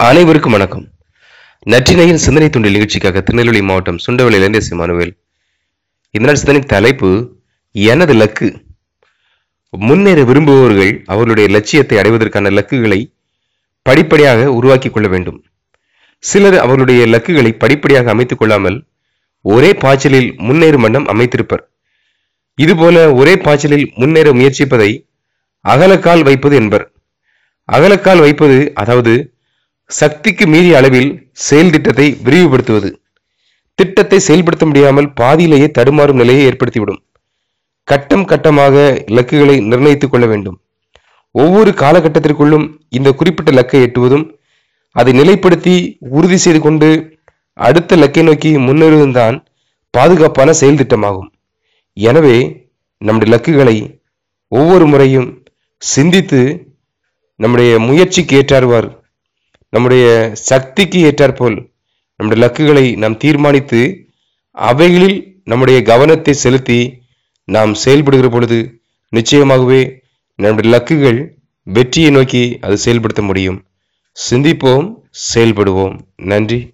அனைவருக்கும் வணக்கம். நற்றினையின் சிந்தனை துண்டில் நிகழ்ச்சிக்காக திருநெல்வேலி மாவட்டம் சுண்டவளியிலிருந்து எஸ் மனுவேல் இந்த நாள் சிந்தனை தலைப்பு எனது லக்கு. முன்னேற விரும்புபவர்கள் அவர்களுடைய லட்சியத்தை அடைவதற்கான லக்குகளை படிப்படியாக உருவாக்கிக் கொள்ள வேண்டும். சிலர் அவர்களுடைய லக்குகளை படிப்படியாக அமைத்துக் கொள்ளாமல் ஒரே பாய்ச்சலில் முன்னேறும் வண்ணம் அமைத்திருப்பர். இதுபோல ஒரே பாய்ச்சலில் முன்னேற முயற்சிப்பதை அகலக்கால் வைப்பது என்பர். அகலக்கால் வைப்பது அதாவது சக்திக்கு மீறிய அளவில் செயல் திட்டத்தை விரிவுபடுத்துவது. திட்டத்தை செயல்படுத்த முடியாமல் பாதியிலேயே தடுமாறும் நிலையை ஏற்படுத்திவிடும். கட்டம் கட்டமாக இலக்குகளை நிர்ணயித்துக் கொள்ள வேண்டும். ஒவ்வொரு காலகட்டத்திற்குள்ளும் இந்த குறிப்பிட்ட லக்கை எட்டுவதும் அதை நிலைப்படுத்தி உறுதி செய்து கொண்டு அடுத்த லக்கை நோக்கி முன்னேறுவதுதான் பாதுகாப்பான செயல் திட்டமாகும். எனவே நம்முடைய லக்குகளை ஒவ்வொரு முறையும் சிந்தித்து நம்முடைய முயற்சிக்கு ஏற்றார்வார் நம்முடைய சக்திக்கு ஏற்றாற்போல் நம்முடைய லக்குகளை நாம் தீர்மானித்து அவைகளில் நம்முடைய கவனத்தை செலுத்தி நாம் செயல்படுகிற பொழுது நிச்சயமாகவே நம்முடைய லக்குகள் வெற்றியை நோக்கி அது செயல்படுத்த முடியும். சிந்திப்போம் செயல்படுவோம். நன்றி.